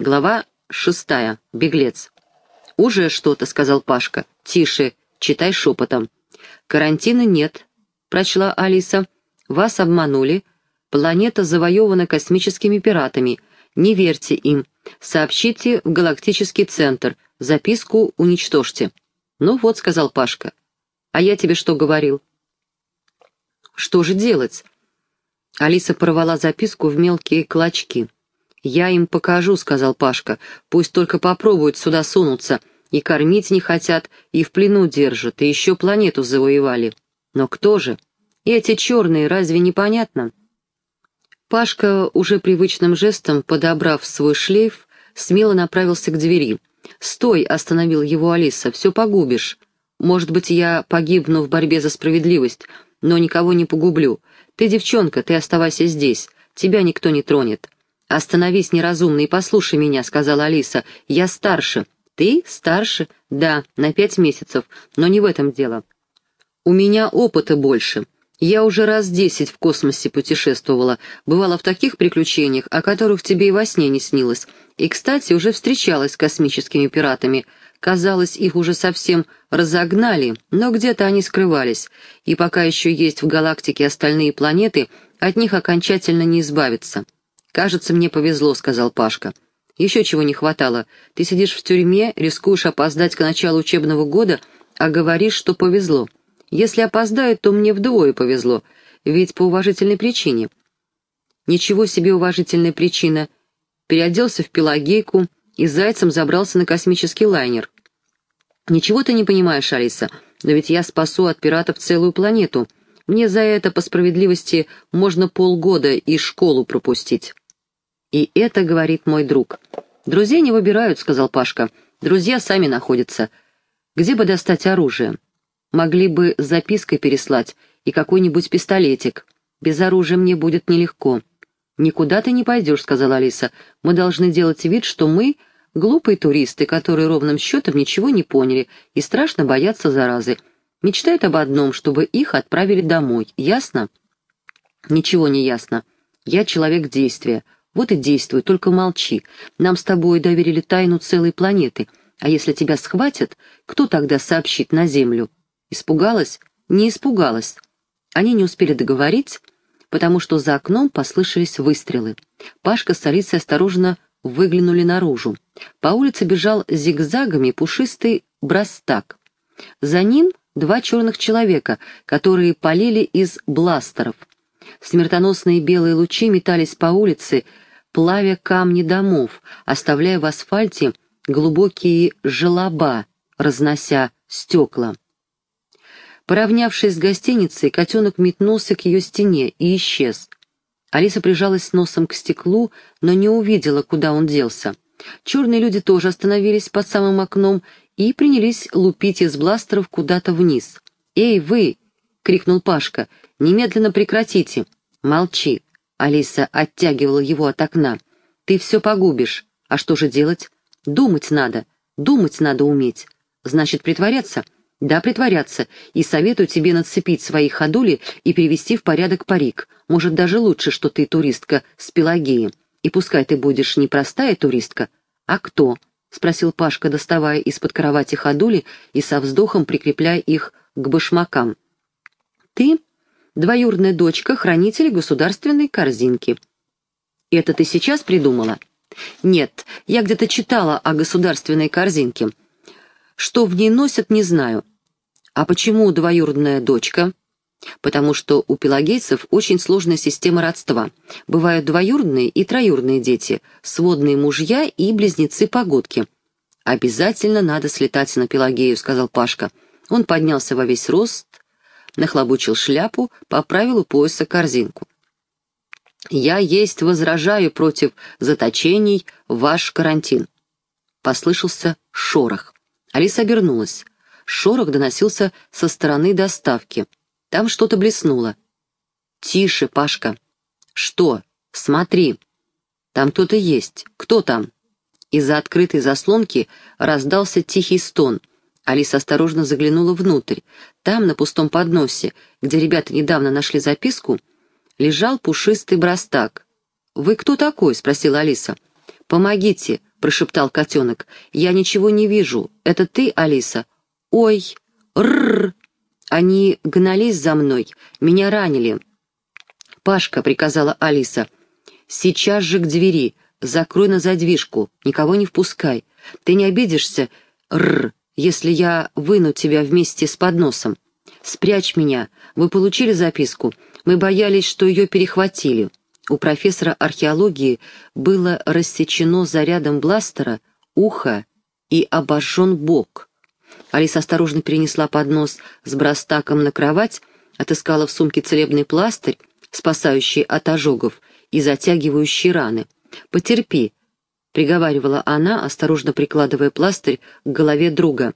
Глава шестая. Беглец. «Уже что-то», — сказал Пашка. «Тише, читай шепотом». «Карантина нет», — прочла Алиса. «Вас обманули. Планета завоевана космическими пиратами. Не верьте им. Сообщите в галактический центр. Записку уничтожьте». «Ну вот», — сказал Пашка. «А я тебе что говорил?» «Что же делать?» Алиса порвала записку в мелкие клочки. «Я им покажу», — сказал Пашка. «Пусть только попробуют сюда сунуться. И кормить не хотят, и в плену держат, и еще планету завоевали. Но кто же? Эти черные, разве непонятно?» Пашка, уже привычным жестом, подобрав свой шлейф, смело направился к двери. «Стой!» — остановил его Алиса. «Все погубишь. Может быть, я погибну в борьбе за справедливость, но никого не погублю. Ты девчонка, ты оставайся здесь. Тебя никто не тронет». «Остановись, неразумный, и послушай меня», — сказала Алиса. «Я старше». «Ты старше?» «Да, на пять месяцев, но не в этом дело. У меня опыта больше. Я уже раз десять в космосе путешествовала, бывала в таких приключениях, о которых тебе и во сне не снилось. И, кстати, уже встречалась с космическими пиратами. Казалось, их уже совсем разогнали, но где-то они скрывались, и пока еще есть в галактике остальные планеты, от них окончательно не избавиться. «Кажется, мне повезло», — сказал Пашка. «Еще чего не хватало. Ты сидишь в тюрьме, рискуешь опоздать к началу учебного года, а говоришь, что повезло. Если опоздают, то мне вдвое повезло, ведь по уважительной причине». «Ничего себе уважительная причина», переоделся в пелагейку и зайцем забрался на космический лайнер. «Ничего ты не понимаешь, Алиса, но ведь я спасу от пиратов целую планету. Мне за это, по справедливости, можно полгода и школу пропустить». «И это, — говорит мой друг. Друзей не выбирают, — сказал Пашка. Друзья сами находятся. Где бы достать оружие? Могли бы запиской переслать и какой-нибудь пистолетик. Без оружия мне будет нелегко». «Никуда ты не пойдешь», — сказала Алиса. «Мы должны делать вид, что мы — глупые туристы, которые ровным счетом ничего не поняли и страшно боятся заразы. Мечтают об одном, чтобы их отправили домой. Ясно?» «Ничего не ясно. Я человек действия. Вот и действуй, только молчи. Нам с тобой доверили тайну целой планеты. А если тебя схватят, кто тогда сообщит на Землю?» Испугалась? Не испугалась. Они не успели договорить, потому что за окном послышались выстрелы. Пашка с Алисой осторожно выглянули наружу. По улице бежал зигзагами пушистый брастак. За ним два черных человека, которые полили из бластеров. Смертоносные белые лучи метались по улице, плавя камни домов, оставляя в асфальте глубокие желоба, разнося стекла. Поравнявшись с гостиницей, котенок метнулся к ее стене и исчез. Алиса прижалась носом к стеклу, но не увидела, куда он делся. Черные люди тоже остановились под самым окном и принялись лупить из бластеров куда-то вниз. «Эй, вы!» — крикнул Пашка. «Немедленно прекратите!» «Молчи!» — Алиса оттягивала его от окна. «Ты все погубишь. А что же делать? Думать надо. Думать надо уметь. Значит, притворяться?» Да, притворяться, и советую тебе нацепить свои ходули и привести в порядок парик. Может, даже лучше, что ты туристка с Пелагеи. И пускай ты будешь не простая туристка, а кто? — спросил Пашка, доставая из-под кровати ходули и со вздохом прикрепляя их к башмакам. «Ты — двоюродная дочка хранителя государственной корзинки». «Это ты сейчас придумала?» «Нет, я где-то читала о государственной корзинке». Что в ней носят, не знаю. А почему двоюродная дочка? Потому что у пелагейцев очень сложная система родства. Бывают двоюродные и троюродные дети, сводные мужья и близнецы-погодки. «Обязательно надо слетать на Пелагею», — сказал Пашка. Он поднялся во весь рост, нахлобучил шляпу, поправил у пояса корзинку. «Я есть возражаю против заточений ваш карантин». Послышался шорох. Алиса обернулась. Шорох доносился со стороны доставки. Там что-то блеснуло. «Тише, Пашка!» «Что? Смотри!» «Там кто-то есть. Кто там?» Из-за открытой заслонки раздался тихий стон. Алиса осторожно заглянула внутрь. Там, на пустом подносе, где ребята недавно нашли записку, лежал пушистый брастак. «Вы кто такой?» — спросила Алиса. «Помогите, — прошептал котенок. «Я ничего не вижу. Это ты, Алиса?» «Ой! Рррр!» Они гнались за мной, меня ранили. «Пашка», — приказала Алиса, — «сейчас же к двери, закрой на задвижку, никого не впускай. Ты не обидишься, рр, если я выну тебя вместе с подносом? Спрячь меня, вы получили записку, мы боялись, что ее перехватили». У профессора археологии было рассечено зарядом бластера ухо и обожжен бок. Алиса осторожно перенесла поднос с брастаком на кровать, отыскала в сумке целебный пластырь, спасающий от ожогов и затягивающий раны. «Потерпи», — приговаривала она, осторожно прикладывая пластырь к голове друга.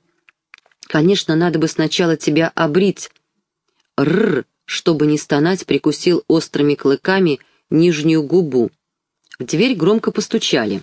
«Конечно, надо бы сначала тебя обрить». «Рррр», чтобы не стонать, прикусил острыми клыками нижнюю губу. В дверь громко постучали.